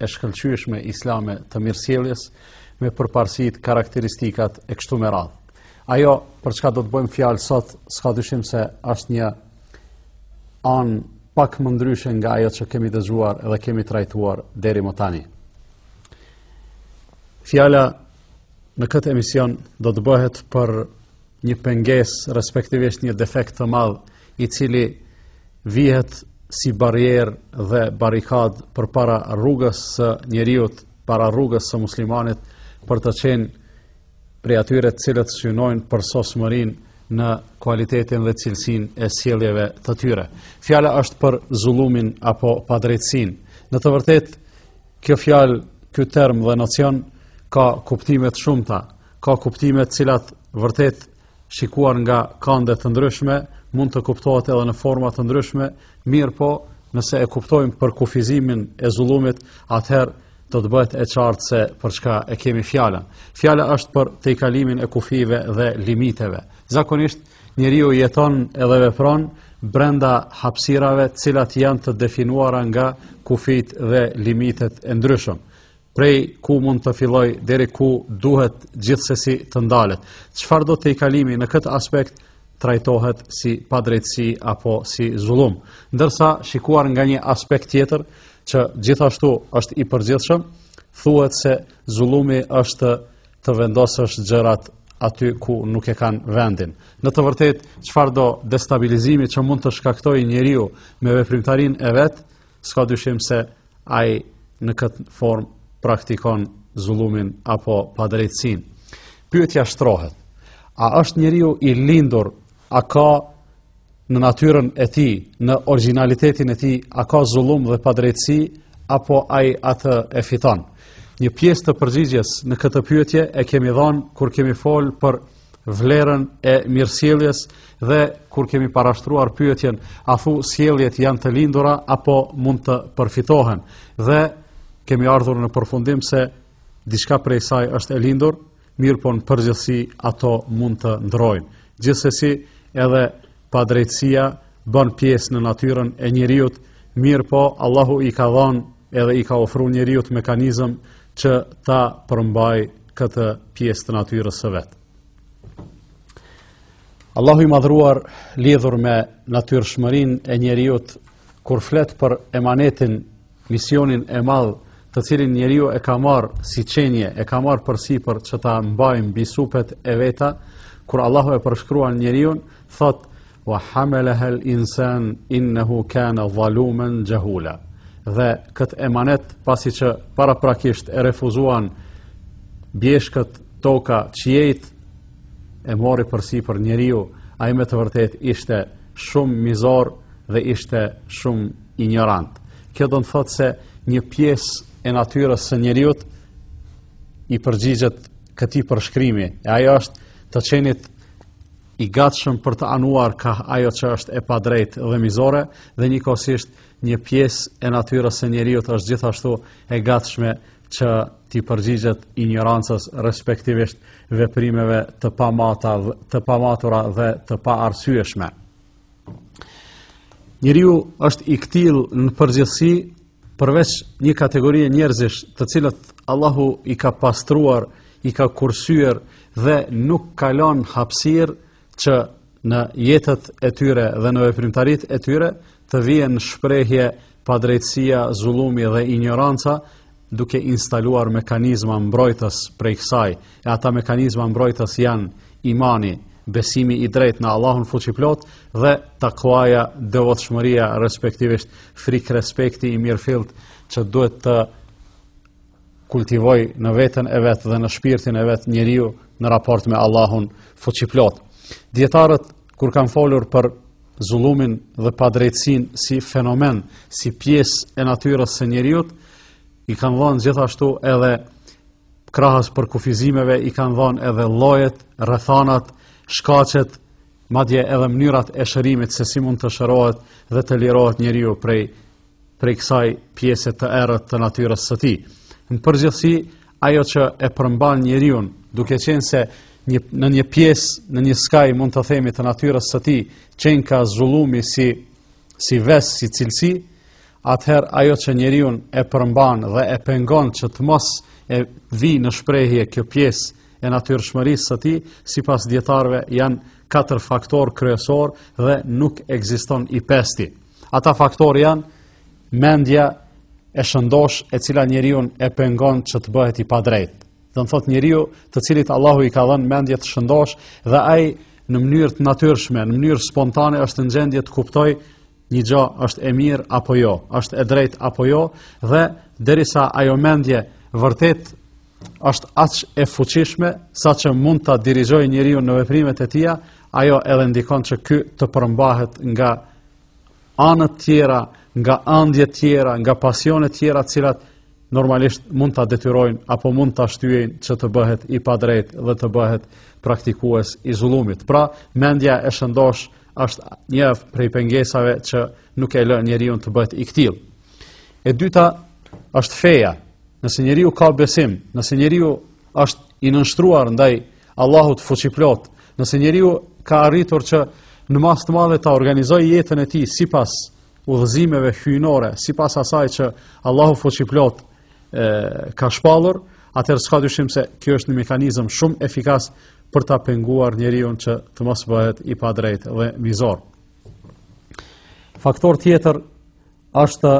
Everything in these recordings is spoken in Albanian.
e shkëlqyeshme islame të mirësjelljes me përparësitë, karakteristikat e kështu me radhë. Ajo për çka do të bëjmë fjalë sot, s'ka dyshim se është një anë pak më ndryshe nga ajo që kemi dëgjuar dhe kemi trajtuar deri më tani. Fjala në këtë emision do të bëhet për një pengesë, respektivisht një defekt të madh, i cili vihet si barrierë dhe barrikadë përpara rrugës së njeriut, para rrugës së muslimanit, për të qenë prej atyre të cilët synojnë përsosmërinë në kualitetin dhe cilësinë e sjelljeve të tyre. Fjala është për zullumin apo padrejtësinë. Në të vërtetë, kjo fjalë, ky term dhe nocion, ka kuptime të shumta, ka kuptime të cilat vërtet shikuar nga kande të ndryshme, mund të kuptohet edhe në forma të ndryshme, mirëpo nëse e kuptojmë përkufizimin e zullumit, atëherë do të bëhet e qartë se për çka e kemi fjalën. Fjala është për tejkalimin e kufijve dhe limiteve. Zakonisht njeriu jeton edhe vepron brenda hapësirave të cilat janë të definuara nga kufijtë dhe limitet e ndryshëm. prej ku mund të fillojë deri ku duhet gjithsesi të ndalet. Çfarëdo tejkalimi në këtë aspekt trajtohet si padrejtësi apo si zullum. Ndërsa shikuar nga një aspekt tjetër që gjithashtu është i përgjithshëm, thuhet se zullumi është të vendosësh gjërat aty ku nuk e kanë vendin. Në të vërtetë, çfarëdo destabilizimi që mund të shkaktojë njeriu me veprimtarinë e vet, S'ka dyshim se ai në këtë formë praktikon zullumin apo padrejtësinë. Pyetja shtrohet, a është njeriu i lindur, a ka në natyrën e tij, në origjinalitetin e tij, a ka zullum dhe padrejtësi, apo ai atë e fiton? Një pjesë të përgjigjes në këtë pyetje e kemi dhonë kur kemi fol për vlerën e mirësjelljes dhe kur kemi parashtruar pyetjen a thu sjelljet janë të lindura apo mund të përfitohen dhe kemi ardhur në përfundim se diçka prej saj është e lindur, mirëpo në përgjithësi ato mund të ndrrojnë. Gjithsesi edhe padrejtësia bën pjesë në natyrën e njeriut, mirëpo Allahu i ka dhanë edhe i ka ofru njeriut mekanizëm që ta përmbajë këtë pjesë të natyrës së vet. Allahu i madhëruar lidhur me natyrshmërinë e njeriut, kur flet për emanetin misionin e madh të cilin njeriu e ka marr si qenie, e ka marr përsipër që ta mbajë mbi supet e veta, kur Allahu e përshkruan njeriun, thot wa hamalaha al-insan innahu kana zaluman jahula. Dhe kët emanet pasi që paraprakisht e refuzuan bjeshkët, toka, qiejt e mori përsipër njeriu, ai me të vërtetë ishte shumë mizor dhe ishte shumë injorant. Kjo do të thotë se një pjesë e natyrës së njeriut i përgjigjet këtij përshkrimi. E ajo është të qenit i gatshëm për të anuar ka ajo që është e padrejtë dhe mizore dhe njëkohësisht një pjesë e natyrës së njeriut është gjithashtu e gatshme që t'i përgjigjet injorancës respektivisht veprimeve të pamata të pamatura dhe të paarsyeshme. Njeriu është i këtill në përgjithsi përveç një kategorie njerëzish të cilët Allahu i ka pastruar, i ka kursyer dhe nuk ka lon hapsir që në jetët e tyre dhe në veprimtarit e tyre të vijn shprehje padrejtsia, zullumi dhe injoranca duke instaluar mekanizma mbrojtës prej kësaj, e ata mekanizma mbrojtës janë imani, besimi i drejt në Allahun fuqiplot dhe takuaja, devotshmëria, respektivisht frikrespekti i mirëfillt që duhet të kultivoj në veten e vet dhe në shpirtin e vet njeriu në raport me Allahun fuqiplot. Dijetarët Kur kanë folur për zullumin dhe padrejtësin si fenomen, si pjesë e natyrës së njeriut, i kanë dhënë gjithashtu edhe krahas përkufizimeve, i kanë dhënë edhe llojet, rrethanat, shkaqet, madje edhe mënyrat e shërimit se si mund të shërohet dhe të lirohet njeriu prej prej kësaj pjese të errët të natyrës së tij. Në përgjithësi, ajo që e përmban njeriun, duke qenë se një në një pjesë, në një skaj mund të themi të natyrës së tij, qenka zullumi si si ves, si cilësi, atëherë ajo që njeriun e përmban dhe e pengon që të mos e vi në shprehje kjo pjesë e natyrshmërisë së tij, sipas dijetarëve janë katër faktorë kryesorë dhe nuk ekziston i pesti. Ata faktor janë mendja e shëndosh e cila njeriun e pengon që të bëhet i padrejt. Do të thotë njeriu, të cilit Allahu i ka dhënë mendje të shëndosh dhe ai në mënyrë të natyrshme, në mënyrë spontane është në gjendje të kuptojë një gjë është e mirë apo jo, është e drejtë apo jo dhe derisa ajo mendje vërtet është aq e fuqishme sa që mund ta dirigjojë njeriun në veprimet e tija, ajo edhe ndikon që ky të përmbahet nga anët tjera, nga andjet tjera, nga pasionet tjera cilat normalisht mund ta detyrojnë apo mund ta shtyjnë që të bëhet i padrejtë dhe të bëhet praktikues i zullumit. Pra, mendja e shëndoshë është një prej pengesave që nuk e lë njeriun të bëhet i këtillë. E dyta është feja. Nëse njeriu ka besim, nëse njeriu është i nënshtruar ndaj Allahut fuqiplotë. Nëse njeriu ka arritur që në masë të madhe ta organizojë jetën e tij sipas udhëzimeve hyjnore, sipas asaj që Allahu fuqiplotë ka shpallur, atëherë s'ka dyshim se kjo është një mekanizëm shumë efikas për ta penguar njeriun që të mos bëhet i padrejtë dhe mizor. Faktor tjetër është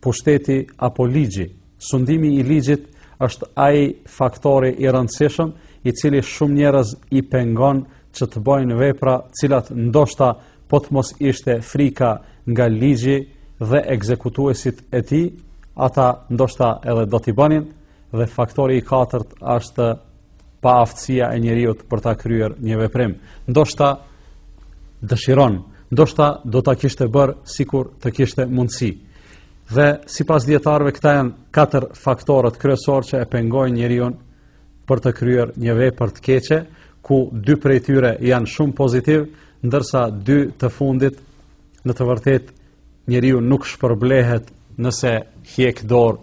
pushteti apo ligji. Sundimi i ligjit është ai faktori i rëndësishëm i cili shumë njerëz i pengon që të bëjnë vepra cilat ndoshta po të mos ishte frika nga ligji dhe ekzekutuesit e tij, ata ndoshta edhe do t'i bënin, dhe faktori i katërt është paaftësia e njeriut për ta kryer një veprim. Ndoshta dëshiron, ndoshta do ta kishte bërë sikur të kishte mundësi. Dhe sipas dijetarëve këta janë katër faktorët kryesorë që e pengojnë njeriun për të kryer një vepër të keqe, ku dy prej tyre janë shumë pozitivë, ndërsa dy të fundit në të vërtetë njeriu nuk shpërblehet nëse hjek dorë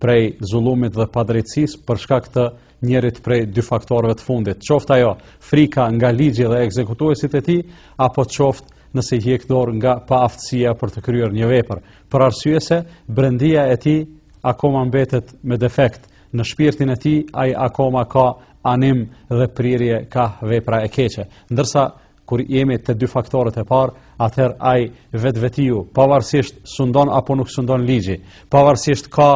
prej zullumit dhe padrejtësisë për shkak të njërit prej dy faktorëve të fundit, qoftë ajo frika nga ligji dhe ekzekutuesit e tij apo qoftë nëse hjek dorë nga paaftësia për të kryer një vepër, për arsye se brendia e tij akoma mbetet me defekt në shpirtin e tij, ai akoma ka anim dhe prirje ka vepra e keqe. Ndërsa kur jemi te dy faktorët e parë, atëherë ai vetvetiu, pavarësisht sundon apo nuk sundon ligji, pavarësisht ka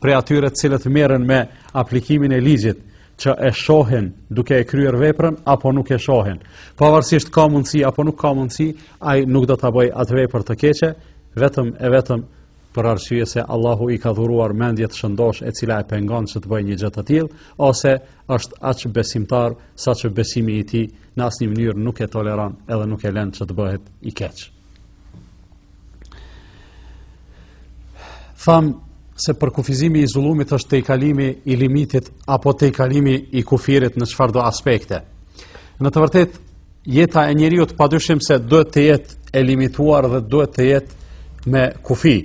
prej atyre të cilët merren me aplikimin e ligjit që e shohin duke e kryer veprën apo nuk e shohin. Pavarësisht ka mundësi apo nuk ka mundësi, ai nuk do ta bëjë atë vepër të keqe, vetëm e vetëm për arsye se Allahu i ka dhuruar mendje të shëndoshë e cila e pengon që të bëjë një gjë të tillë ose është aq besimtar saqë besimi i tij në asnjë mënyrë nuk e toleron edhe nuk e lën që të bëhet i keq. Thamë se përkufizimi i zullumit është te kalimi i limitit apo te kalimi i kufirit në çfarëdo aspekti. Në të vërtetë Jeta e njeriut pa dyshim se duhet të jetë e limituar dhe duhet të jetë me kufi.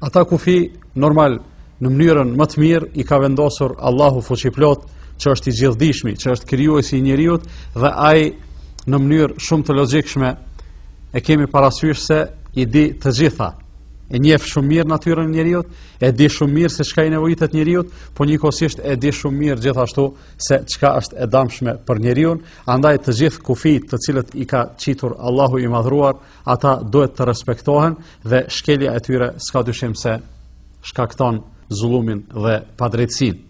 Ata kufi normal në mënyrën më të mirë i ka vendosur Allahu fuqiplot që është i gjithdishmi, që është krijuesi i njeriut dhe ai në mënyrë shumë të logjikshme e kemi parasysh se i di të gjitha. E njef shumë mirë natyrën e njeriut, e di shumë mirë se çka i nevojitet njeriut, po njëkohësisht e di shumë mirë gjithashtu se çka është e dëmshme për njeriun, Andaj të gjithë kufijt të cilët i ka qitur Allahu i madhruar, ata duhet të respektohen dhe shkelja e tyre s'ka dyshim se shkakton zullumin dhe padrejtsin.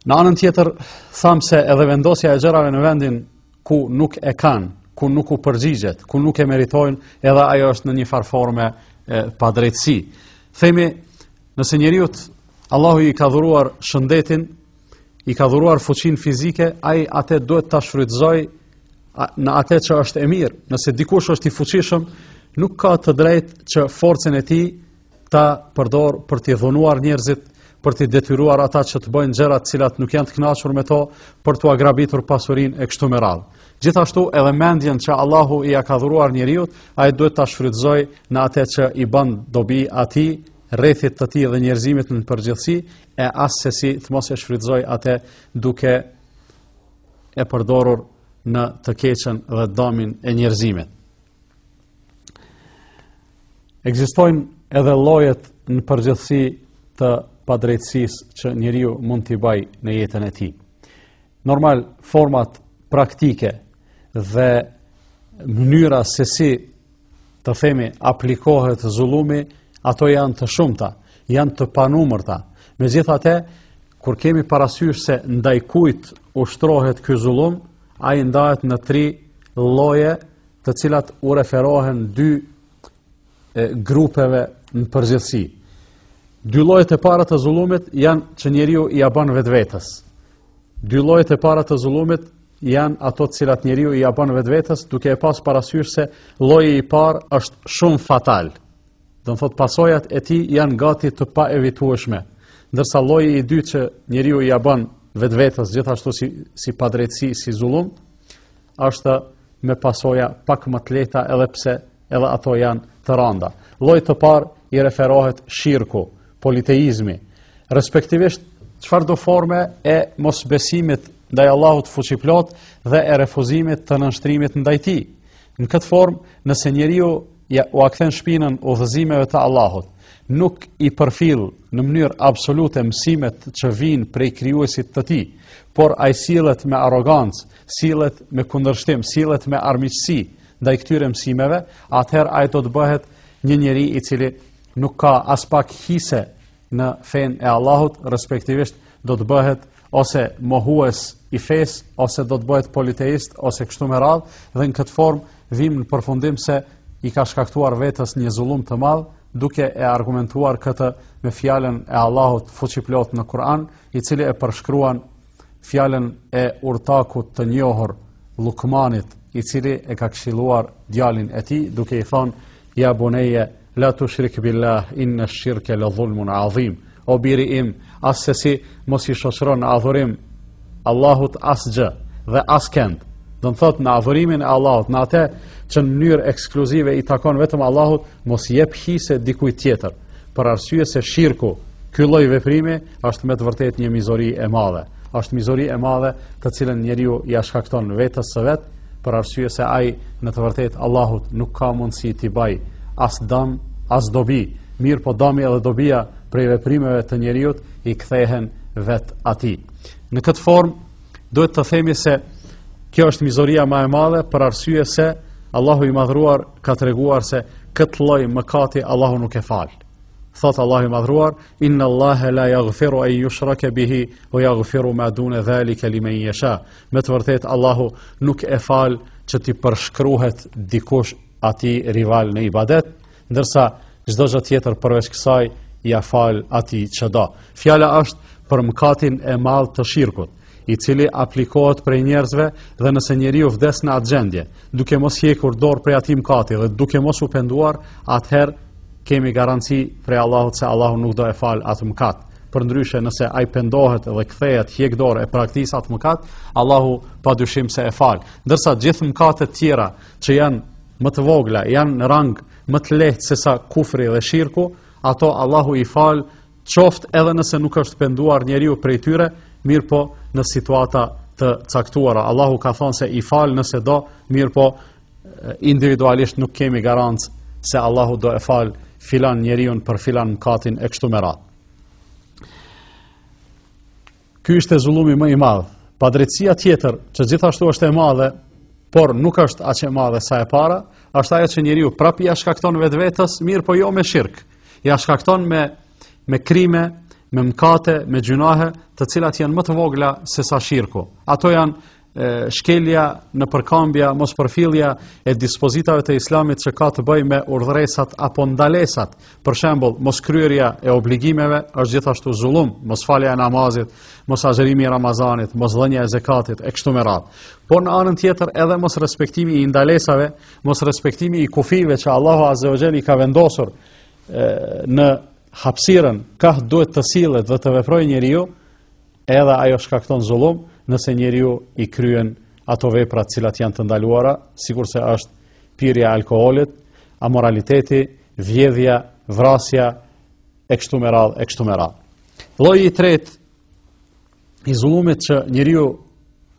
Në anën tjetër, thamë se edhe vendosja e gjërave në vendin ku nuk e kanë, ku nuk u përgjigjet, ku nuk e meritojnë, edhe ajo është në njëfarë forme padrejtsi. Themi, nëse njeriut Allahu i ka dhuruar shëndetin, i ka dhuruar fuqinë fizike, ai atë duhet ta shfrytëzojë në atë që është e mirë. Nëse dikush është i fuqishëm, nuk ka të drejtë që forcën e tij ta përdor për t'i dhunuar njerëzit, për t'i detyruar ata që të bëjnë gjëra të cilat nuk janë të kënaqur me to, për t'ua grabitur pasurinë e kështu me radhë. Gjithashtu edhe mendjen që Allahu i ka dhuruar njeriut, ai duhet ta shfrytëzojë në atë që i bën dobi atij, rrethit të tij dhe njerëzimit në përgjithësi, e assesi të mos e shfrytëzoj atë duke e përdorur në të keqen dhe damin e njerëzimit. Ekzistojnë edhe llojet në përgjithësi të padrejtësisë që njeriu mund t'i baj në jetën e tij. Normal format praktike dhe mënyra sesi të themi aplikohet zullumi, ato janë të shumta, janë të panumërta. Megjithatë, kur kemi parasysh se ndaj kujt ushtrohet ky zullum, ai ndahet në tri lloje, të cilat u referohen dy e, grupeve në përgjithësi. Dy llojet e para të zullumit janë që njeriu ia ban vetvetes. Dy llojet e para të zullumit janë ato të cilat njeriu ia bën vetvetes duke e pas parasysh se lloji i parë është shumë fatal. Do të thotë pasojat e tij janë gati të paevitueshme, ndërsa lloji i dytë që njeriu ia bën vetvetes gjithashtu si si padrejtësi, si zullum, është me pasoja pak më të lehta edhe pse edhe ato janë të randa. Llojit të parë i referohet shirku, politeizmi, respektivisht çfarëdo forme e mosbesimit ndaj Allahut fuqiplotë dhe e refuzimit të nënshtrimit ndaj tij. Në këtë formë, nëse njeriu ja, ua kthen shpinën udhëzimeve të Allahut, nuk i përfill në mënyrë absolute mësimet që vijnë prej krijuesit të tij, por ai sillet me arrogancë, sillet me kundërshtim, sillet me armiqësi, ndaj këtyre mësimeve, atëherë ai do të bëhet një njeri i cili nuk ka aspak hise në fenë e Allahut, respektivisht do të bëhet ose mohues i fesë, ose do të bëhet politeist, ose kështu me radhë, dhe në këtë formë vim në përfundim se i ka shkaktuar vetës një zullum të madh, duke e argumentuar këtë me fjalën e Allahut fuqiplotë në Kur'an, i cili e përshkruan fjalën e urtakut të njohur Llukmanit, i cili e ka këshilluar djalin e tij duke i thonë: "Ja buneje, la tushrik billah, inna shirke la dhulmun adhim." O biri im, asesi mos i shoqëro në adhurim Allahut asgjë dhe askend. Do të thotë në adhurimin e Allahut, në atë që në mënyrë ekskluzive i takon vetëm Allahut, mos i jep hise dikujt tjetër. Për arsye se shirku, ky lloj veprimi është me të vërtetë një mizori e madhe. Është mizori e madhe të cilën njeriu ia shkakton vetës së vet, për arsye se ai në të vërtetë Allahut nuk ka mundësi t'i baj as dam, as dobi, mirëpo dami edhe dobia prej veprimeve të njeriut i kthehen vet atij. Në këtë formë Duhet të themi se kjo është mizoria ma e madhe për arsye se Allahu i madhëruar ka treguar se këtë lloj mëkati Allahu nuk e falë. Thotë Allahu i madhëruar, inna Allahe la jagfiru en jushreke bihi ue jagfiru ma dune dhalike limen jesha. Me të vërtetë, Allahu nuk e fal që t'i përshkruhet dikush atij rival në ibadet, Ndërsa çdo gjë tjetër përveç kësaj ia fal atij që do. Fjala është për mëkatin e madh të shirkut, i cili aplikohet prej njerëzve dhe nëse njeriu vdes në atë gjendje, duke mos hjekur dorë prej atij mëkati dhe duke mos u penduar, atëherë kemi garanci prej Allahut se Allahu nuk do e fal atë mëkat. Përndryshe nëse ai pendohet dhe kthehet hjek dorë e praktikës atë mëkat, Allahu pa dyshim se e fal. Ndërsa gjithë mëkatet tjera që janë më të vogla, janë në rang më të lehtë se sa kufri dhe shirku, ato Allahu i fal, qoftë edhe nëse nuk është penduar njeriu prej tyre, mirëpo në situata të caktuara. Allahu ka thonë se i fal nëse do, mirëpo individualisht nuk kemi garancë se Allahu do e fal filan njeriun për filan mëkatin e kështu me radhë. Ky ishte zullumi më i madh. Padrejtësia tjetër, që gjithashtu është e madhe, por nuk është aq e madhe sa e para, është ajo që njeriu prapë ia shkakton vetvetes, mirëpo jo me shirk. Ia shkakton me me krime, me mëkate, me gjynahe, të cilat janë më të vogla se sa shirku. Ato janë shkelja nëpërkëmbja, mospërfillja e dispozitave të islamit që ka të bëjë me urdhresat apo ndalesat. Për shembull, moskryerja e obligimeve është gjithashtu zullum, mosfalja e namazit, mosagjërimi i Ramazanit, mosdhënia e zekatit, e kështu me radhë. Por në anën tjetër edhe mosrespektimi i ndalesave, mosrespektimi i kufijve që Allahu Azze ve Xhel i ka vendosur e, në hapësirën, ka duhet të sillet dhe të veprojë njeriu, edhe ajo shkakton zullum nëse njeriu i kryen ato vepra të cilat janë të ndaluara, sikurse është pirja e alkoolit, amoraliteti, vjedhja, vrasja e kështu me radhë, e kështu me radhë. Lloji i tretë i zullumit që njeriu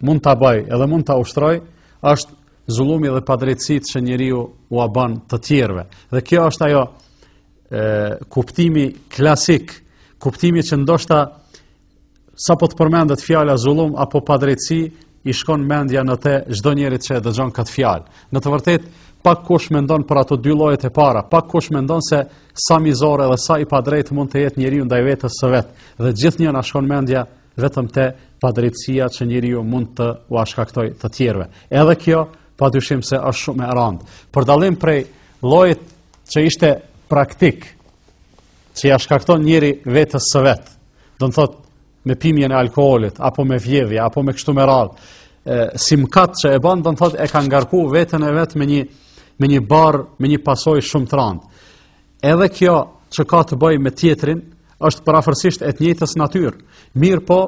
mund ta bëjë edhe mund ta ushtrojë është zullumi dhe padrejtësitë që njeriu ua bën të tjerëve. Dhe kjo është ajo e, kuptimi klasik, kuptimi që ndoshta sapo të përmendet fjala zullum apo padrejtësi, i shkon mendja në të çdo njerit që e dëgjon këtë fjalë. Në të vërtetë, pak kush mendon për ato dy llojet e para, pak kush mendon se sa mizor dhe sa i padrejtë mund të jetë njeriu ndaj vetes së vet. Dhe gjithnjë na shkon mendja vetëm te padrejtësia që njeriu mund t'ua shkaktojë të tjerëve. Edhe kjo padyshim se është shumë e rëndë. Për dallim prej llojit që ishte praktik që ia shkakton njeriu vetes së vet, domethënë me pimjen e alkoolit, apo me vjedhje, apo me kështu me radhë, si mëkat që e bën, do të thotë e ka ngarku veten e vet me një me një barrë, me një pasojë shumë të rëndë. Edhe kjo që ka të bëjë me tjetrin është parafërsisht e të njëjtës natyrë. Mirëpo,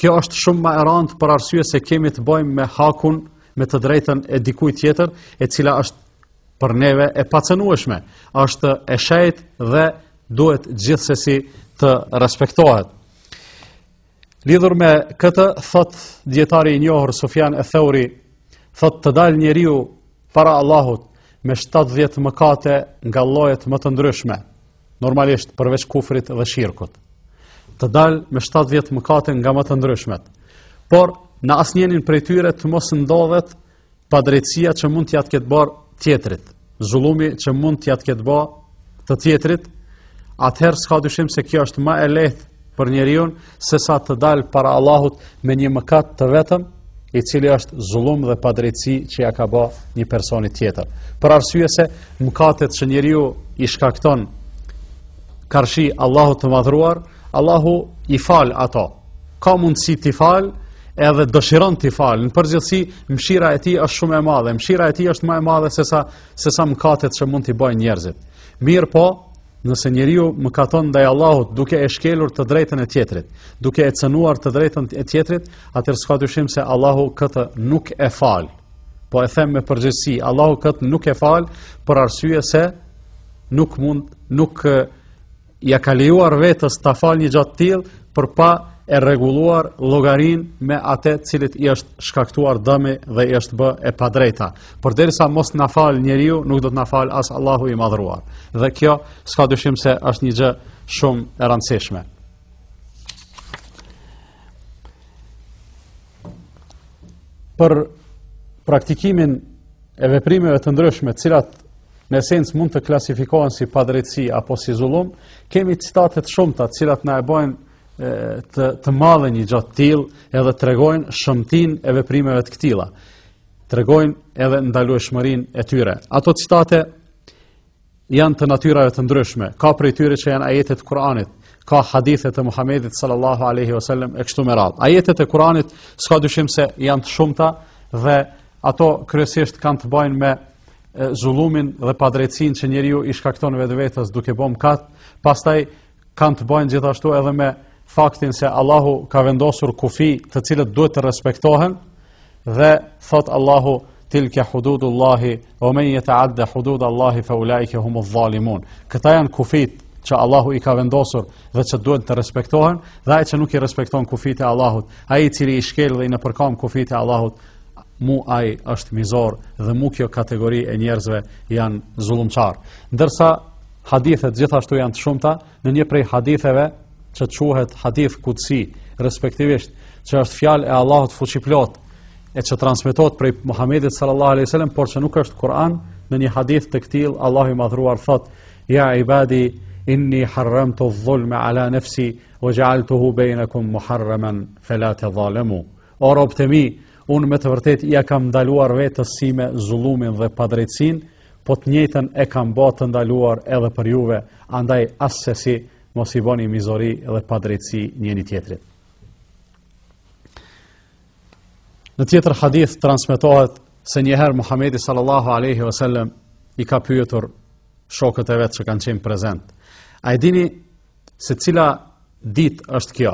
kjo është shumë më e rëndë për arsye se kemi të bëjmë me hakun, me të drejtën e dikujt tjetër, e cila është për neve e pacenueshme, është e shejtë dhe duhet gjithsesi të respektohet. Lidhur me këtë, thotë dijetari i njohur Sufjan eth-Theuri, thotë të dalë njeriu para Allahut me 70 mëkate nga llojet më të ndryshme, normalisht përveç kufrit dhe shirkut. Të dalë me 70 mëkate nga më të ndryshmet. Por, në asnjënin prej tyre të mos ndodhet padrejtësia që mund t'ia të ketë bërë tjetrit, zullumi që mund t'ia të ketë bërë të tjetrit, atëherë s'ka dyshim se kjo është më e lehtë për njeriun se sa të dalë para Allahut me një mëkat të vetëm, i cili është zullum dhe padrejtësi që ia ka bë një personi tjetër. Për arsye se mëkatet që njeriu i shkakton karshi Allahut të madhëruar, Allahu i fal ato. Ka mundësi t'i falë edhe dëshiron t'i falë. Në përgjithësi mëshira e tij është shumë e madhe. Mëshira e tij është më e madhe se sa se sa mëkatet që mund t'i bëjnë njerëzit. Mirëpo, nëse njeriu mëkaton ndaj Allahut duke e shkelur të drejtën e tjetrit, duke e cënuar të drejtën e tjetrit, atëherë s'ka dyshim se Allahu këtë nuk e fal. Po e them me përgjegjësi, Allahu këtë nuk e fal për arsye se nuk mund nuk Ja ka lejuar vetes ta falë një gja të tillë për pa e rregulluar llogarinë me atë të cilit i është shkaktuar dëmi dhe i është bë e padrejta. Por derisa mos na falë njeriu, nuk do të na falë as Allahu i madhëruar. Dhe kjo s'ka dyshim se është një gjë shumë e rëndësishme. Për praktikimin e veprimeve të ndryshme, të cilat në esencë mund të klasifikohen si padrejtësi apo si zullum, kemi citate të shumta të cilat na e bojnë të, të madhe një gja të tillë edhe tregojnë shëmtinë e veprimeve të këtilla, tregojnë edhe ndalueshmërinë e tyre. Ato citate janë të natyrave të ndryshme, ka prej tyre që janë ajete të Kur'anit, ka hadithe të Muhammedit sallallahu aleyhi wasallam e kështu me radhë. Ajetet e Kur'anit s'ka dyshim se janë të shumta dhe ato kryesisht kanë të bajnë me zullumin dhe padrejtësin që njeriu i shkakton vetvetes duke bo mkate, pastaj kanë të bojnë gjithashtu edhe me faktin se Allahu ka vendosur kufi të cilët duhet të respektohen, dhe thotë Allahu tilke hududu Allahi, we men jeteadde hududallahi, fe ulaike humu dhalimun. Këta janë kufijtë që Allahu i ka vendosur dhe që duhet të respektohen, dhe ai që nuk i respekton kufijtë e Allahut, ai i cili i shkel dhe i nëpërkamb kufijtë e Allahut, mu ai është mizor dhe mu kjo kategori e njerëzve janë zullumqarë. Ndërsa hadithet gjithashtu janë të shumta, në një prej haditheve që quhet hadith kudsi, respektivisht që është fjalë e Allahut fuqiplotë e që transmetohet prej Muhammedit sallallahu aleyhi sallam, por që nuk është Kur'an, në një hadith të këtillë, Allahu i madhëruar thotë, ja ibadi, inni harremtu dhulme ala nefsi, we xhealtuhu bejnekum muharremen, fela tedhalemu. O robtë e mi, unë me të vërtetë ja kam ndaluar vetes sime zullumin dhe padrejtësinë, po të njëjtën e kam ba të ndaluar edhe për juve, andaj assesi mos i boni mizori dhe padrejtësi njëni-tjetrit. Në tjetër hadith transmetohet se njëherë Muhamedi sallallahu aleyhi vësallem i ka pyetur shokët e vet që kanë qenë prezent. A e dini se cila ditë është kjo?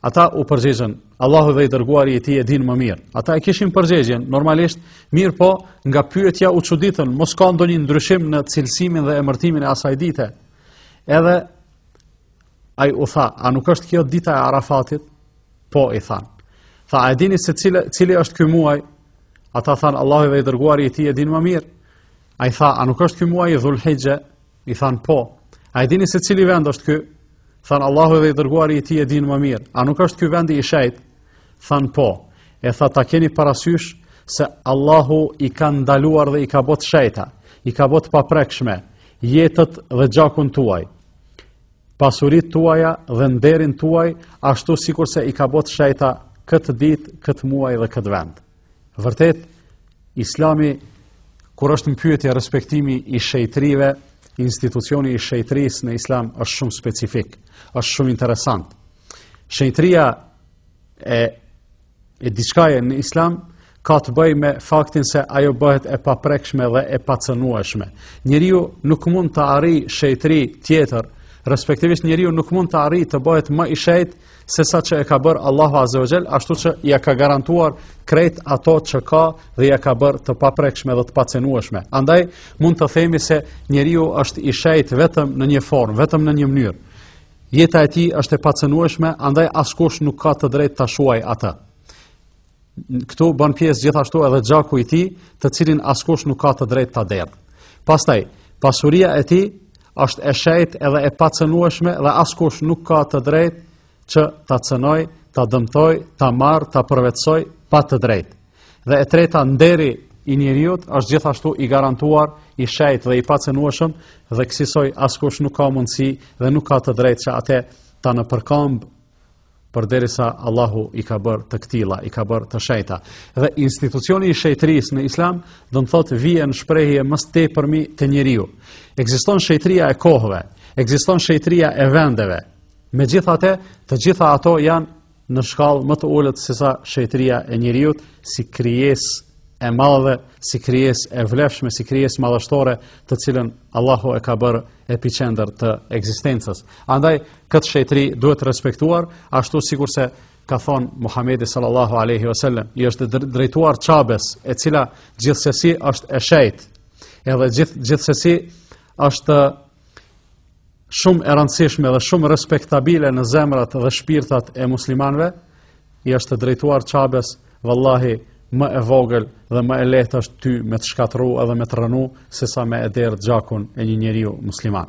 Ata u përgjigjën, Allahu dhe i dërguari i tij e dinë më mirë. Ata e kishin përgjigjen, normalisht, mirë po, nga pyetja u çuditën, mos ka ndonjë ndryshim në cilësimin dhe emërtimin e asaj dite. Edhe ai u tha, a nuk është kjo dita e Arafatit? Po, i thanë. Tha, a e dini se cili, cili është ky muaj? Ata thanë, Allahu dhe i dërguari i tij e dinë më mirë. Ai tha, a nuk është ky muaji Dhulhixhe? I thanë po, a e dini se cili vend është ky? Thanë Allahu dhe i dërguari i tij e dinë më mirë, a nuk është ky vendi i shejtë? Thanë po, e tha ta keni parasysh se Allahu i ka ndaluar dhe i ka bo të shejta, i ka bo të paprekshme, jetët dhe gjakun tuaj, pasuritë tuaja dhe nderin tuaj, ashtu sikurse i ka bo të shejta këtë ditë, këtë muaj dhe këtë vend. Vërtet, islami, kur është në pyetje respektimi i shejtërive, institucioni i shejtërisë në islam është shumë specifik, është shumë interesant. Shejtëria e, e diçkaje në islam ka të bëjë me faktin se ajo bëhet e paprekshme dhe e pacënueshme. Njeriu nuk mund të arrijë shejtëri tjetër, respektivisht njeriu nuk mund të arrijë të bëhet më i shejtë, sesa që e ka bërë Allahu Azze ue Xhel, ashtu që ia ka garantuar krejt ato që ka dhe ia ka bërë të paprekshme dhe të pacenueshme. Andaj, mund të themi se njeriu është i shejtë vetëm në një formë, vetëm në një mënyrë. Jeta e tij është e pacenueshme, andaj askush nuk ka të drejtë ta shuajë atë. Këtu bën pjesë gjithashtu edhe gjaku i tij, të cilin askush nuk ka të drejtë ta derdhë. Pastaj, pasuria e tij është e shejtë edhe e pacënueshme dhe askush nuk ka të drejtë që ta cënojë, ta dëmtojë, ta marrë, ta përvetësojë pa të drejtë. Dhe e treta, nderi i njeriut është gjithashtu i garantuar, i shejtë dhe i pacënueshëm dhe kësisoj askush nuk ka mundësi dhe nuk ka të drejtë që atë ta nëpërkambë përderisa Allahu i ka bërë të këtilla, i ka bërë të shejta. Dhe institucioni i shejtërisë në islam, domethënë, vjen në shprehje më së tepërmi te njeriu. Ekziston shejtëria e kohëve, ekziston shejtëria e vendeve. Megjithatë, të gjitha ato janë në shkallë më të ulët sesa shejtëria e njeriut, si krijesë e madhe, si krijesë e vlefshme, si krijesë madhështore, të cilën Allahu e ka bërë epiqendër të ekzistencës. Andaj, Këtë shejtëri duhet respektuar, ashtu sikurse ka thonë Muhammedi sallallahu aleyhi ve selem, i është drejtuar Qabes, e cila gjithsesi është e shejtë, edhe gjith, gjithsesi është shumë e rëndësishme dhe shumë respektabile në zemrat dhe shpirtat e muslimanëve, i është drejtuar Qabes, vallahi, më e vogël dhe më e lehtë është ty me të shkatru edhe me të rrënu, sesa me e derdh gjakun e një njeriu musliman.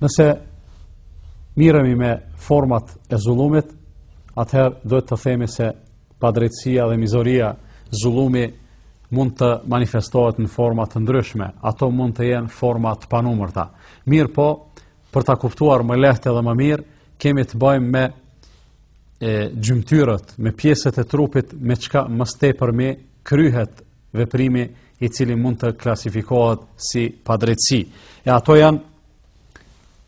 Nëse miremi me format e zullumit, atëherë duhet të themi se padrejtësia dhe mizoria, zullumi mund të manifestohet në forma të ndryshme. Ato mund të jenë forma të panumërta. Mirëpo, për ta kuptuar më lehtë edhe më mirë, kemi të bëjmë me e gjymtyrët, me pjesët e trupit me çka më tepër me kryhet veprimi i cili mund të klasifikohet si padrejtësi. E ato janë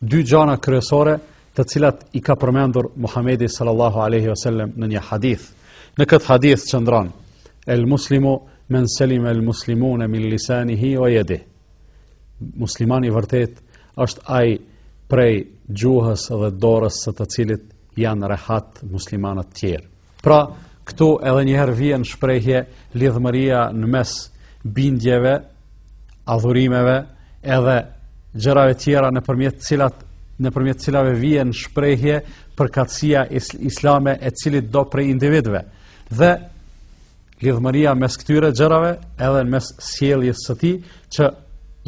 dy gjana kryesore të cilat i ka përmendur Muhamedi sallallahu alaihi wasallam në një hadith. Në këtë hadith qëndron el muslimu men selime el muslimune min lisanihi ue jedihi. Muslimani i vërtetë është ai prej gjuhës dhe dorës së të cilit janë rehat muslimanët tjerë. Pra, këtu edhe njëherë vjen në shprehje lidhmëria në mes bindjeve, adhurimeve, edhe gjërave tjera nëpërmjet cilat nëpërmjet cilave vjen në shprehje përkatësia islame e cilitdo prej individëve. Dhe lidhmëria mes këtyre gjërave edhe mes sjelljes së tij që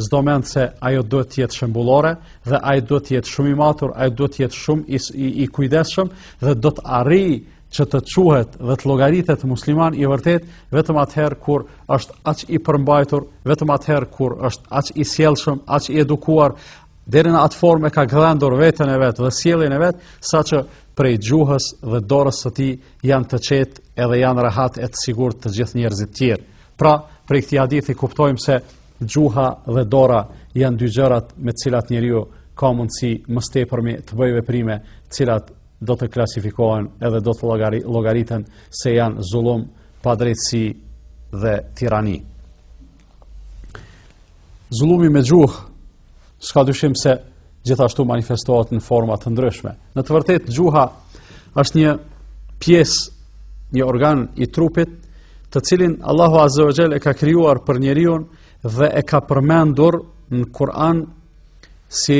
s'do mend se ajo duhet të jetë shembullore dhe ai duhet të jetë shumë i matur, ai duhet të jetë shumë i, i, i kujdesshëm dhe do të arrijë që të quhet dhe të llogaritet musliman i vërtetë vetëm atëherë kur është aq i përmbajtur, vetëm atëherë kur është aq i sjellshëm, aq i edukuar, deri në atë formë e ka gdhendur veten e vet dhe sjelljen e vet, saqë prej gjuhës dhe dorës së tij janë të qetë edhe janë rahat e të sigurt të gjithë njerëzit tjerë. Pra, prej këtij hadithi kuptojmë se gjuha dhe dora janë dy gjërat me të cilat njeriu ka mundësi më së tepërmi të bëjë veprime të cilat do të klasifikohen edhe do të llogari, llogariten se janë zullum, padrejtësi dhe tirani. Zullumi me gjuhë S'ka dyshim se gjithashtu manifestohet në forma të ndryshme. Në të vërtetë, gjuha është një pjesë, një organ i trupit, të cilin Allahu Azze ue Xhel e ka krijuar për njeriun dhe e ka përmendur në Kur'an si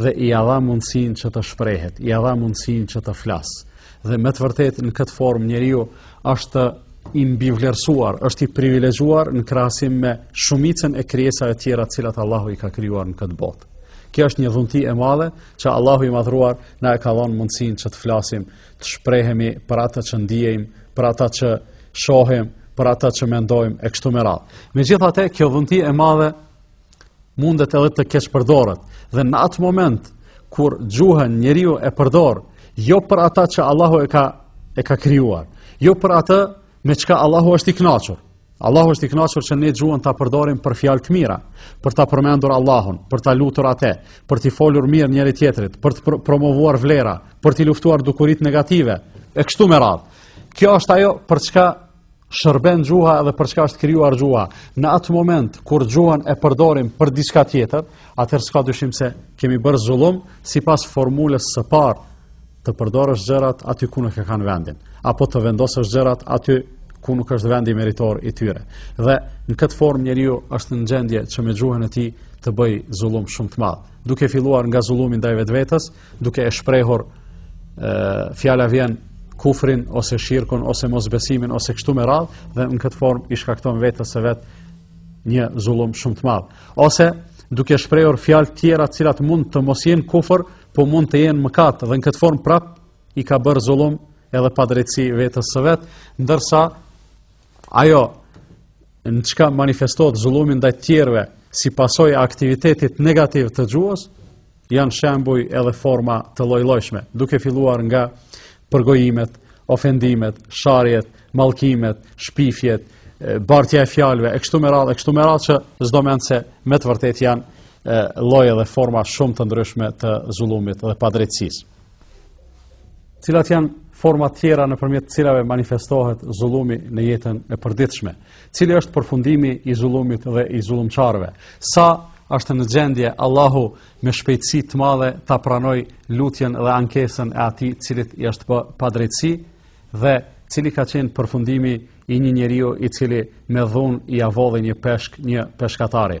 dhe ia dha mundësinë që të shprehet, ia dha mundësinë që të flasë. Dhe me të vërtetë në këtë formë njeriu është i mbivlerësuar, është i privilegjuar në krahasim me shumicën e krijesave të tjera të cilat Allahu i ka krijuar në këtë botë. Kjo është një dhunti e madhe që Allahu i madhëruar na e ka dhënë mundësinë që të flasim, të shprehemi për atë që ndiejmë, për atë që shohim, për atë që mendojmë e kështu me radhë. Megjithatë, kjo dhunti e madhe mundet edhe të keqpërdoret. Dhe në atë moment kur gjuhën njeriu e përdor jo për ata që Allahu e ka e ka krijuar, jo për atë me çka Allahu është i kënaqur. Allahu është i kënaqur që ne gjuhën ta përdorim për fjalë të mira, për ta përmendur Allahun, për ta lutur atë, për t'i folur mirë njëri-tjetrit, për të promovuar vlera, për të luftuar dukuritë negative e kështu me radhë. Kjo është ajo për çka shërben gjuha edhe për çka është krijuar gjuha. Në atë moment kur gjuhën e përdorim për diçka tjetër, atëherë s'ka dyshim se kemi bërë zullum sipas formulës së parë të përdorësh gjërat aty ku nuk e kanë vendin, apo të vendosësh gjërat aty ku nuk është vendi meritor i tyre. Dhe në këtë formë njeriu është në gjendje që me gjuhën e tij të bëjë zullum shumë të madh. Duke filluar nga zullumi ndaj vetvetes, duke e shprehur fjala vjen kufrin ose shirkun ose mosbesimin ose kështu me radhë dhe në këtë formë i shkakton vetes së vet një zullum shumë të madh. Ose duke shprehur fjalë tjera të cilat mund të mos jenë kufër, po mund të jenë mëkat dhe në këtë formë prap i ka bërë zullum edhe padrejtësi vetes së vet, ndërsa Ajo në çka manifestohet zullumi ndaj të tjerëve si pasojë e aktivitetit negativ të gjuhës, janë shembuj edhe forma të lloj-llojshme, duke filluar nga përgojimet, ofendimet, sharjet, mallkimet, shpifjet, bartja e fjalëve, e kështu me radhë, e kështu me radhë që s'do mend se me të vërtetë janë lloje dhe forma shumë të ndryshme të zullumit dhe padrejtësisë. Cilat janë format tjera nëpërmjet të cilave manifestohet zullumi në jetën e përditshme? Cili është përfundimi i zullumit dhe i zullumqarëve? Sa është në gjendje Allahu me shpejtësi të madhe ta pranojë lutjen dhe ankesën e atij cilit i është bë padrejtësi dhe cili ka qenë përfundimi i një njeriu i cili me dhunë ia vodhi një peshk, një peshkatari.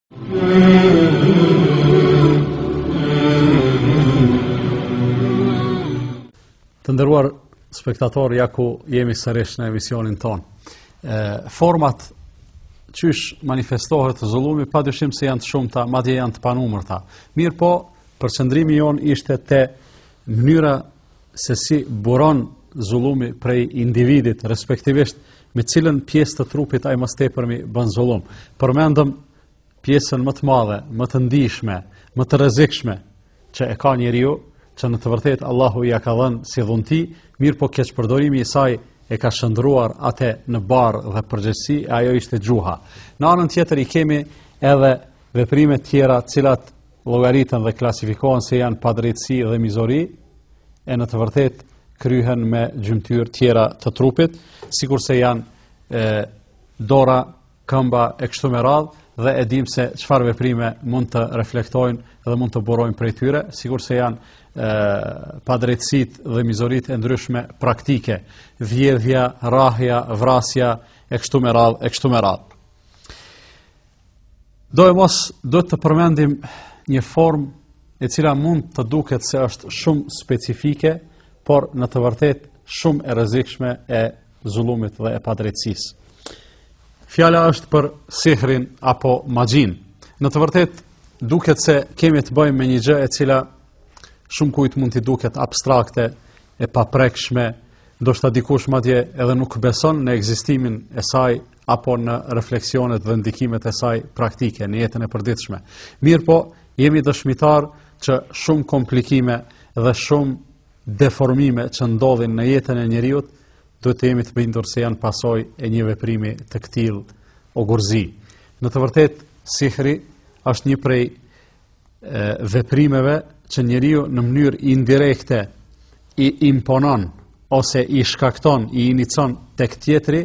Të nderuar spektatorë, ja ku jemi sërish në emisionin tonë. Format qysh manifestohet zullumi, pa dyshim se janë të shumta, madje janë të panumërta. Mirëpo, përqendrimi jonë ishte te mënyra se si buron zullumi prej individit, respektivisht me cilën pjesë të trupit ai më së tepërmi bën zullum. Përmendëm pjesën më të madhe, më të ndjeshme, më të rrezikshme që e ka njeriu, që në të vërtetë Allahu ia ka dhënë si dhunti, mirëpo keqpërdorimi i saj e ka shndërruar atë në barrë dhe përgjegjësi e ajo ishte gjuha. Në anën tjetër i kemi edhe veprime tjera, të cilat llogariten dhe klasifikohen se janë padrejtësi dhe mizori, e në të vërtetë kryhen me gjymtyrë tjera të trupit, sikurse janë e, dora, këmba e kështu me radhë, dhe e dimë se çfarë veprime mund të reflektojnë dhe mund të burojnë prej tyre, sikurse janë e, padrejtësitë dhe mizoritë e ndryshme praktike, vjedhja, rrahja, vrasja, e kështu me radhë, e kështu me radhë. Doemos duhet të përmendim një formë e cila mund të duket se është shumë specifike, por në të vërtetë shumë e rrezikshme e zullumit dhe e padrejtësisë. Fjala është për sihrin apo magjinë. Në të vërtetë duket se kemi të bëjmë me një gjë e cila shumëkujt mund t'i duket abstrakte e paprekshme, ndoshta dikush madje edhe nuk beson në ekzistimin e saj apo në refleksionet dhe ndikimet e saj praktike në jetën e përditshme. Mirëpo, jemi dëshmitarë që shumë komplikime dhe shumë deformime që ndodhin në jetën e njeriut, duhet të jemi të bindur se janë pasojë e një veprimi të këtillë ogurzi. Në të vërtetë, sihri është një prej veprimeve që njeriu në mënyrë indirekte i imponon ose i shkakton, i inicon tek tjetri,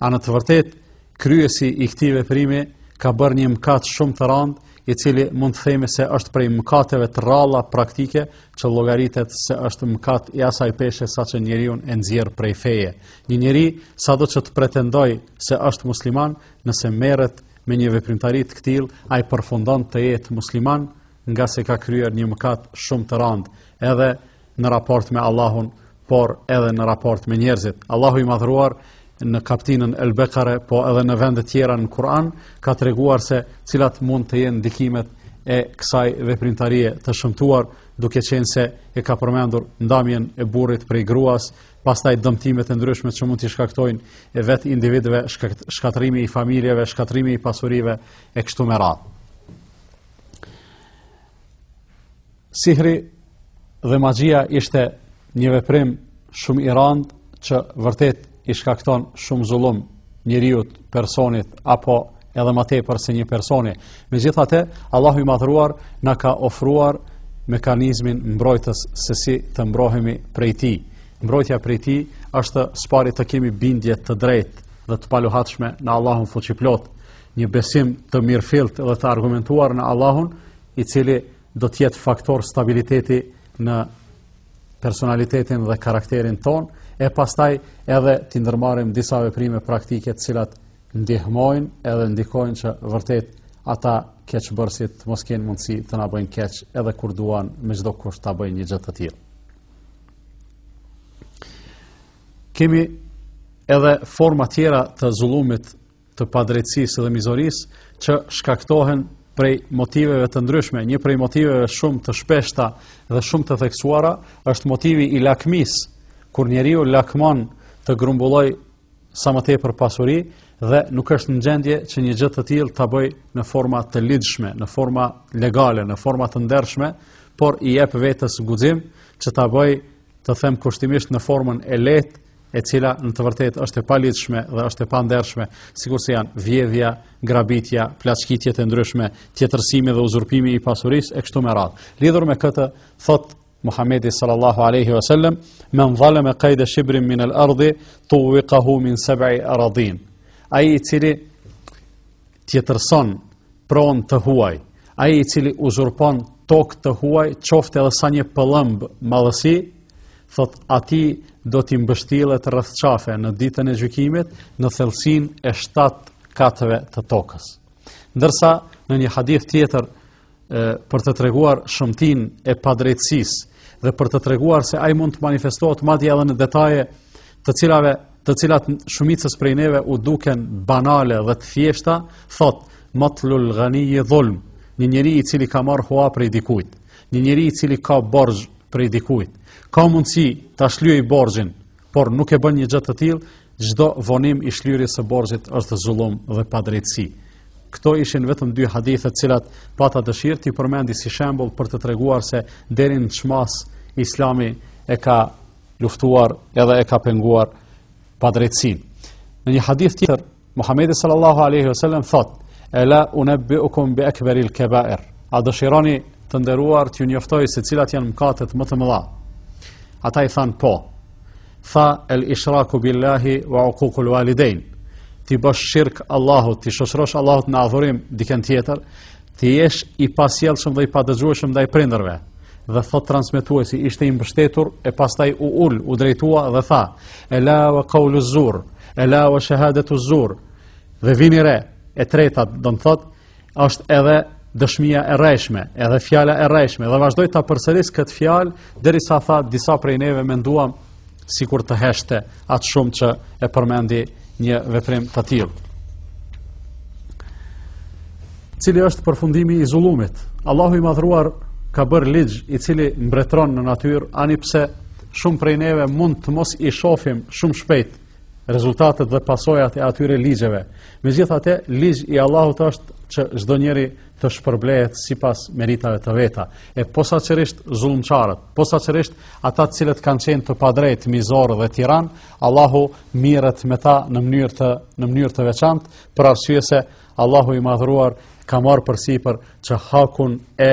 a në të vërtetë kryesi i këtij veprimi ka bërë një mëkat shumë të randë, i cili mund të themi se është prej mëkateve të rralla praktike që llogaritet se është mëkat i asaj peshe saqë njeriun e nxjerr prej feje. Një njeri sado që të pretendojë se është musliman, nëse merret me një veprimtari të këtillë, ai përfundon të jetë musliman, ngase ka kryer një mëkat shumë të randë, edhe në raport me Allahun, por edhe në raport me njerëzit. Allahu i madhëruar në kaptinën El Bekare, po edhe në vende tjera në Kur'an, ka treguar se cilat mund të jenë ndikimet e kësaj veprimtarie të shëmtuar, duke qenë se e ka përmendur ndamjen e burrit prej gruas, pastaj dëmtimet e ndryshme që mund t'i shkaktojnë e vetë individëve, shkatërrimi i familjeve, shkatërrimi i pasurive, e kështu me radhë. Sihri dhe magjia ishte një veprim shumë i randë që vërtet i shkakton shumë zullum njeriut, personit, apo edhe më tepër se një personi. Megjithatë, Allahu i madhëruar na ka ofruar mekanizmin mbrojtës se si të mbrohemi prej tij. Mbrojtja prej tij është së pari të kemi bindje të drejtë dhe të paluhatshme në Allahun fuqiplotë, një besim të mirëfilltë dhe të argumentuar në Allahun i cili do të jetë faktor stabiliteti në personalitetin dhe karakterin tonë, e pastaj edhe të ndërmarrim disa veprime praktike të cilat ndihmojnë edhe ndikojnë që vërtet ata keqbërësit të mos kenë mundësi të na bëjnë keq edhe kur duan me çdo kusht ta bëjnë një gjë të tillë. Kemi edhe forma tjera të zullumit të padrejtësisë dhe mizorisë që shkaktohen prej motiveve të ndryshme, një prej motiveve shumë të shpeshta dhe shumë të theksuara është motivi i lakmisë, kur njeriu lakmon të grumbullojë sa më tepër pasuri dhe nuk është në gjendje që një gjë të tillë ta bëjë në forma të ligjshme, në forma legale, në forma të ndershme, por i jep vetes guxim që ta bëjë të them kushtimisht në formën e lehtë, e cila në të vërtetë është e paligjshme dhe është e pandershme, sikurse janë vjedhja, grabitja, plaçkitjet e ndryshme, tjetërsimi dhe uzurpimi i pasurisë e kështu me radhë. Lidhur me këtë, thotë Muhamedi sallallahu alaihi wasallam, "Men dhalama qaida shibrin min al-ardh, tuwiqahu min sab'i aradin." Ai i cili tjetërson pronë të huaj, ai i cili uzurpon tokë të huaj, qoftë edhe sa një pëllëmbë madhësi, thotë atij do t'i mbështillet rreth qafe në ditën e gjykimit në thellësinë e shtatë katëve të tokës. Ndërsa, në një hadith tjetër, për të treguar shëmtinë e padrejtësisë dhe për të treguar se ai mund të manifestohet madje edhe në detaje të cilave të cilat shumicës prej neve u duken banale dhe të thjeshta, thotë matlul ghanii dhulm, një njeri i cili ka marrë hua prej dikujt, një njeri i cili ka borxh prej dikujt, ka mundësi ta shlyejë borxhin, por nuk e bën një gjë të tillë, çdo vonim i shlyerjes së borxhit është zullum dhe padrejtësi. Këto ishin vetëm dy hadithe të cilat pata dëshirë t'i përmendi si shembull për të treguar se deri në ç'masë Islami e ka luftuar edhe e ka penguar padrejtësinë. Në një hadith tjetër Muhamedi sallallahu alaihi wasallam thotë: "Ela unabbiukum bi akbaril kaba'ir." A dëshironi të nderuar t'ju njoftoj se cilat janë mëkatet më të mëdha? Ata i thanë po. Tha el ishraku billahi wa uququl walidain. T'i bësh shirk Allahut, t'i shoqërosh Allahut në adhurim dikënd tjetër, të jesh i pasjellshëm dhe i padëgjueshëm ndaj prindërve. Dhe thotë transmetuesi ishte i mbështetur e pastaj u ul, u drejtua dhe tha: "Ela wa qawlu zur." Ela wa shahadatu zur. Dhe vini re, e treta do të thot, është edhe dëshmia e rrejshme, edhe fjala e rrejshme dhe vazhdoi ta përsëris këtë fjalë derisa tha disa prej neve menduam sikur të heshte atë shumë që e përmendi një veprim të tillë. Cili është përfundimi i zullumit? Allahu i madhruar ka bërë ligj i cili mbretëron në natyrë, ani pse Shumë prej neve mund të mos i shofim shumë shpejt rezultatet dhe pasojat e atyre ligjeve. Megjithatë, ligji i Allahut është që çdo njeri të shpërblehet sipas meritave të veta. E posaçërisht zullumçarët, posaçërisht ata të cilët kanë qenë të padrejtë, mizorë dhe tiran, Allahu mirret me ta në mënyrë të, në mënyrë të veçantë, për arsye se Allahu i madhruar ka marrë përsipër që hakun e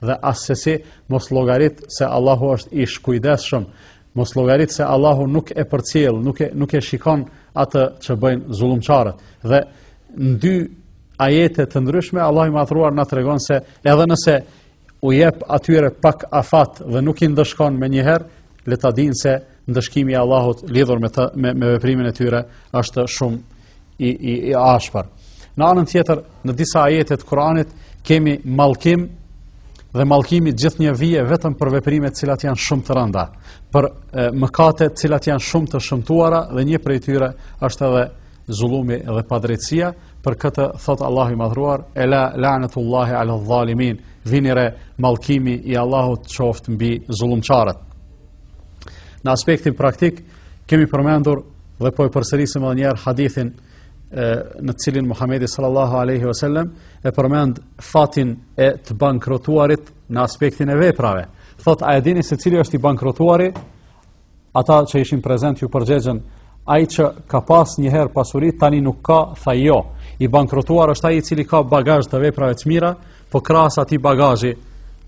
dhe asesi mos llogarit se Allahu është i shkujdesshëm, mos llogarit se Allahu nuk e përcjell, nuk e nuk e shikon atë që bëjnë zullumçarët. Dhe në dy ajete të ndryshme Allahu i madhruar na tregon se edhe nëse u jep atyre pak afat dhe nuk i ndëshkon menjëherë, le ta dinë se ndëshkimi i Allahut lidhur me të me, me veprimin e tyre është shumë i i, i ashpër. Në anën tjetër, në disa ajete të Kuranit kemi mallkim dhe mallkimi gjithnjë vjen vetëm për veprime të cilat janë shumë të rënda, për mëkate të cilat janë shumë të shëmtuara dhe një prej tyre është edhe zullumi dhe padrejtësia, për këtë thot Allahu i madhruar, ela la'natullahi 'ala dhalimin, vini re mallkimi i Allahut qoftë mbi zullumçarët. Në aspektin praktik, kemi përmendur dhe po e përsërisim edhe njëherë hadithin e, në të cilin Muhamedi sallallahu aleyhi vësallem e përmend fatin e të bankrotuarit në aspektin e veprave. Thot, a e dini se cili është i bankrotuari? Ata që ishin prezent iu përgjigjën, ai që ka pas njëherë pasuri, tani nuk ka, tha jo. I bankrotuar është ai i cili ka bagazh të veprave të mira, Po krahas atij bagazhi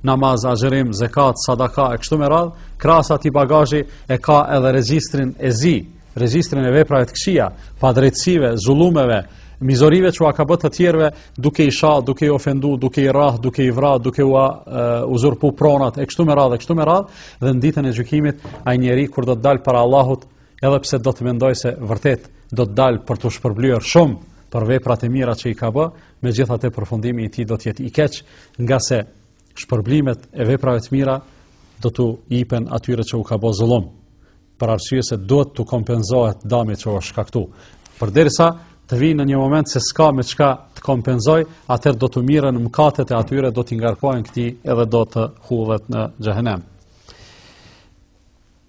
namaz, agjërim, zekat, sadaka e kështu me radhë, krahas atij bagazhi e ka edhe regjistrin e zi, regjistrin e veprave të këqija, padrejtësive, zullumeve, mizorive që ka bë të tjerëve, duke i sha, duke i ofendu, duke i rrah, duke i vra, duke u uh, uzurpu pronat, e kështu me radhë, e kështu me radhë, dhe në ditën e gjykimit, ai njeri kur do të dalë para Allahut, edhe pse do të mendoj se vërtet do të dalë për t'u shpërblyer shumë për veprat e mira që i ka bë, megjithatë përfundimi i tij do të jetë i keq, ngase shpërblimet e veprave të mira do t'u jipen atyre që u ka bërë zullum, për arsye se duhet t'u kompenzohet dami që u është shkaktu. Përderisa të vijë në një moment se s'ka me çka të kompenzoj, atëherë do t'u mirren mkatet e atyre, do t'i ngarkohen këtij edhe do të hudhet në xhehenem.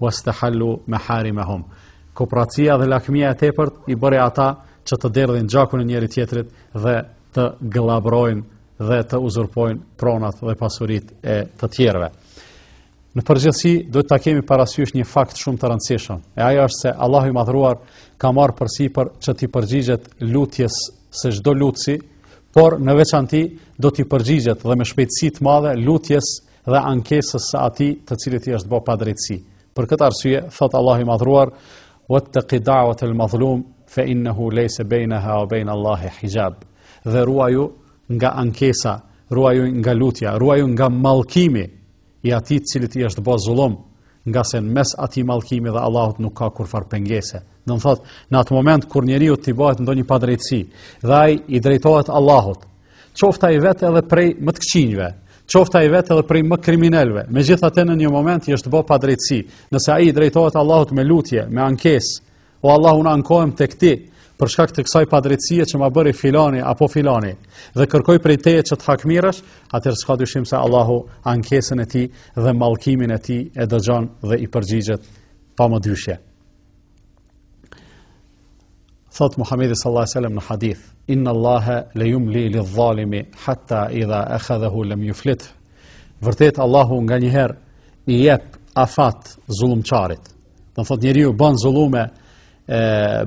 wastahallu maharimahum. Kopracia dhe lakmia e tepërt i bëri ata që të derdhin gjakun e njëri tjetrit dhe të gëllabrojnë dhe të uzurpojnë pronat dhe pasuritë e të tjerëve. Në përgjithësi, duhet të kemi parasysh një fakt shumë të rëndësishëm, e ajo është se Allahu i madhëruar ka marrë përsipër që t'i përgjigjet lutjes së çdo lutësi, por në veçanti do t'i përgjigjet dhe me shpejtësi të madhe lutjes dhe ankesës së atij të cilit i është bo padrejtësi. Për këtë arsye, thotë Allahu i madhëruar, "Wattaqi da'wat al-mazlum fa innahu laysa bainaha wa bain Allahi hijab." Dhe ruaju nga ankesa, ruaju nga lutja, ruaju nga mallkimi i atij të cilit i është bo zullum, ngase në mes atij mallkimi dhe Allahut nuk ka kurrfarë pengese. Domethënë, në atë moment kur njeriut i bëhet ndonjë padrejtësi, dhe ai i drejtohet Allahut, Qoftë ai vetë edhe prej më të këqinjve, qoftë ai vetë edhe prej më kriminelëve. Megjithatë në një moment i është bë padrejtësi. Nëse ai i drejtohet Allahut me lutje, me ankesë, o Allah unë ankohem tek ti, për shkak të kësaj padrejtësie që ma bëri filani apo filani dhe kërkoj prej teje që të hakmirësh, atëherë s'ka dyshim se Allahu ankesën e tij dhe mallkimin e tij e dëgjon dhe i përgjigjet pa mëdyshje. Thotë Muhamedi sallallahu alaihi wasallam në hadith, Inna Allaha layumli lidh-dhalimi hatta idha akhadhahu lam yuflith. Vërtet Allahu nganjëherë i jep afat zullumçarit. Do të thotë njeriu ban zullume,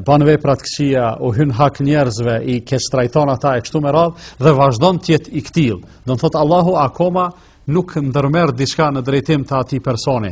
ban vepra të këqija, u hyn hak njerëzve, i keqtrajton ata e kështu me radhë dhe vazhdon të jetë i këtillë. Do të thotë Allahu akoma nuk ndërmerr diçka në drejtim të atij personi.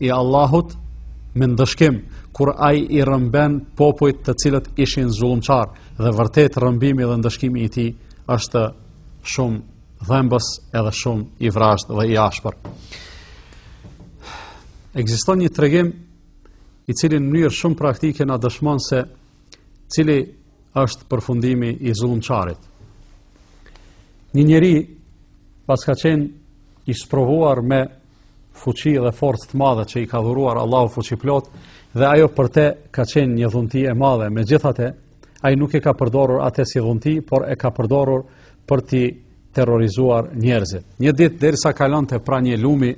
i Allahut me ndëshkim kur ai i rrëmben popujt të cilët ishin zullumçar dhe vërtet rrëmbimi dhe ndëshkimi i tij është shumë dhembës edhe shumë i vrazhdë dhe i ashpër. Ekziston një tregim i cili në mënyrë shumë praktike na dëshmon se cili është përfundimi i zullumçarit. Një njeri paska qenë i sprovuar me fuqi dhe forcë të madhe që i ka dhuruar Allahu fuqi plot dhe ajo për te ka qenë një dhunti e madhe megjithatë ai nuk e ka përdorur atë si dhunti por e ka përdorur për t'i terrorizuar njerëzit një ditë derisa kalonte pranë një lumi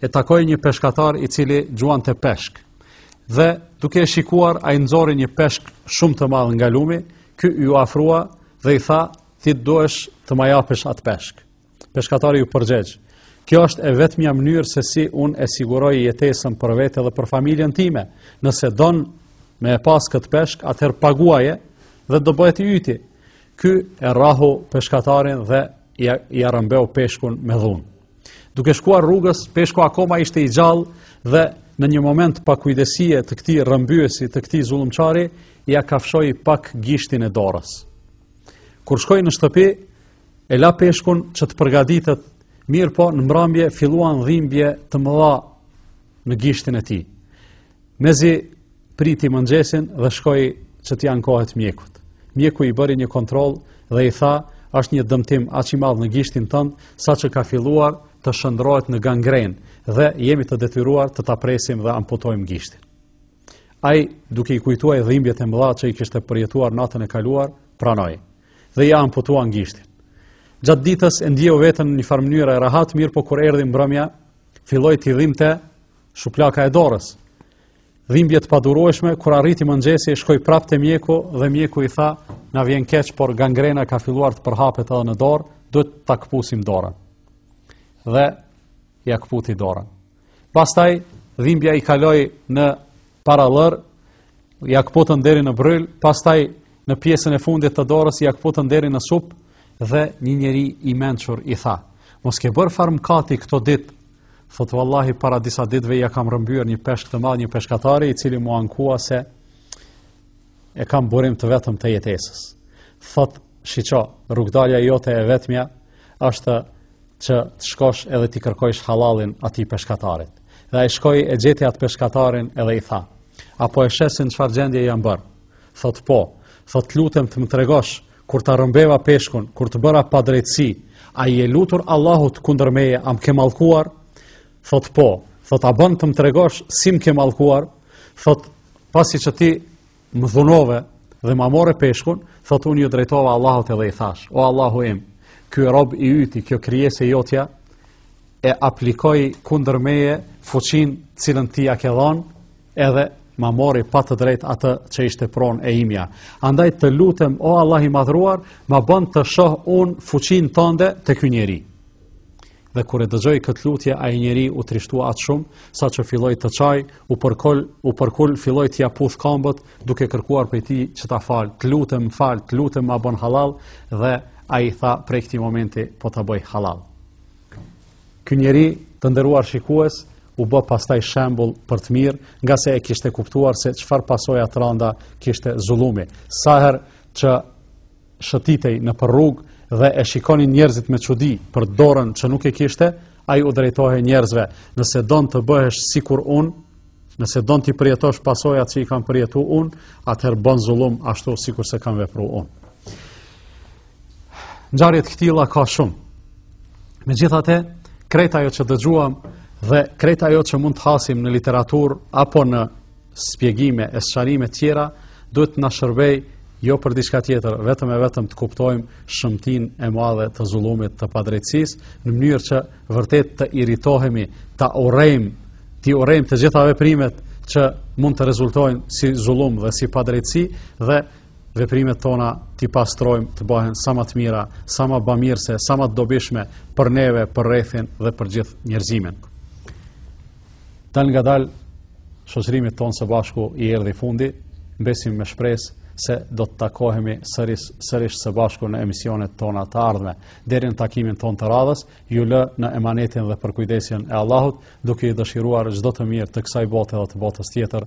e takoi një peshkatar i cili gjuante peshk dhe duke e shikuar ai nxori një peshk shumë të madh nga lumi ky iu afrua dhe i tha ti duhesh të më japësh atë peshk Peshkatari iu përgjegj, kjo është e vetëmja mënyrë se si unë e siguroj jetesën për vete dhe për familjen time. Nëse don me e pas këtë peshk, atëherë paguaje dhe do bëhet i yti. Ky e rrahu peshkatarin dhe ia, ia rrëmbeu peshkun me dhunë. Duke shkuar rrugës, peshku akoma ishte i gjallë dhe në një moment pakujdesie të këtij rrëmbyesi, të këtij zullumqari, ia kafshoi pak gishtin e dorës. Kur shkoi në shtëpi, e la peshkun që të përgaditet, mirëpo në mbramje filluan dhimbje të mëdha në gishtin e tij. Mezi priti mëngjesin dhe shkoi që t'i ankohet mjekut. Mjeku i bëri një kontroll dhe i tha, është një dëmtim aq i madh në gishtin tënd, saqë ka filluar të shndërrohet në gangrenë dhe jemi të detyruar të ta presim dhe amputojmë gishtin. Ai, duke i kujtuar dhimbjet e mëdha që i kishte përjetuar natën e kaluar, pranoi dhe ia amputuan gishtin. Gjatë ditës e ndjeu veten në njëfarë mënyre rahat, mirëpo kur erdhi mbrëmja, filloi t'i dhimbte shuplaka e dorës. Dhimbje të padurueshme, kur arriti mëngjesi, shkoi prapë te mjeku dhe mjeku i tha, "Na vjen keq, por gangrena ka filluar të përhapet edhe në dorë, duhet ta këpusim dorën." Dhe ia këputi dorën. Pastaj dhimbja i kaloi në parallërë, ia këputën deri në bërryl, pastaj në pjesën e fundit të dorës, ia këputën deri në sup dhe një njeri i mençur i tha: "Mos ke bërë farë mëkati këto ditë?" Thotë vallahi para disa ditëve ia kam rrëmbyer një peshk të madh një peshkatari i cili m'u ankua se e kam burim të vetëm të jetesës. Thotë, "Shiqo, rrugëdalja jote e vetmja është që të shkosh edhe t'i kërkojsh hallallin atij peshkatari. Dhe ai shkoi e gjeti atë peshkatarin edhe i tha: "A po e sheh se në çfarë gjendje jam bërë?" Thotë po. Thotë të lutem të më tregosh kur ta rrëmbeva peshkun, kur të bëra padrejtësi, a i je lutur Allahut kundër meje, a më ke mallkuar? Thotë po, thotë a bën të më tregosh si më ke mallkuar? Thotë pasi që ti më dhunove dhe ma more peshkun, thotë unë iu drejtova Allahut edhe i thashë, o Allahu im, ky rob i yti, kjo krijesë e jotja, e aplikoi kundër meje fuqinë të cilën ti ia ke dhon, edhe ma mori pa të drejtë atë që ishte pronë e imja. Andaj të lutem, o Allah i madhëruar, ma bën të shoh unë fuqinë tënde te ky njeri. Dhe kur e dëgjoi këtë lutje, ai njeri u trishtua aq shumë, saqë filloi të qajë, u përkul, u përkul, filloi t'ia puthë kambët, duke kërkuar prej tij që ta falë, të lutem, fal, të lutem, ma bën hallall, dhe ai tha prej këtij momenti po ta bëj hallall. Ky njeri, të nderuar shikues, u bë pastaj shembull për të mirë, ngase e kishte kuptuar se çfarë pasoja të rënda kishte zullumi. Sa herë që shëtitej nëpër rrugë dhe e shikonin njerëzit me çudi për dorën që nuk e kishte, ai u drejtohej njerëzve, nëse don të bëhesh sikur unë, nëse don të përjetosh pasojat që i kam përjetu unë, atëherë bën zullum ashtu sikurse kam vepru unë. Ngjarje të këtilla ka shumë. Megjithatë, krejt ajo që dëgjuam dhe krejt ajo që mund të hasim në literaturë apo në shpjegime e sqarime tjera, duhet të na shërbejë jo për diçka tjetër, vetëm e vetëm të kuptojmë shëmtinë e madhe të zullumit të padrejtësisë, në mënyrë që vërtet të irritohemi, të urrejmë, të urrejmë të gjitha veprimet që mund të rezultojnë si zullum dhe si padrejtësi dhe veprimet tona t'i pastrojmë të bëhen sa më të mira, sa më bamirëse, sa më të dobishme për neve, për rrethin dhe për gjithë njerëzimin. Dalëngadalë shoqërimit tonë së bashku i erdhi fundi, mbesim me shpresë se do të takohemi sërish së bashku në emisionet tona të ardhme. Deri në takimin tonë të radhës, ju lë në emanetin dhe përkujdesjen e Allahut, duke i dëshiruar çdo të mirë të kësaj bote dhe të botës tjetër.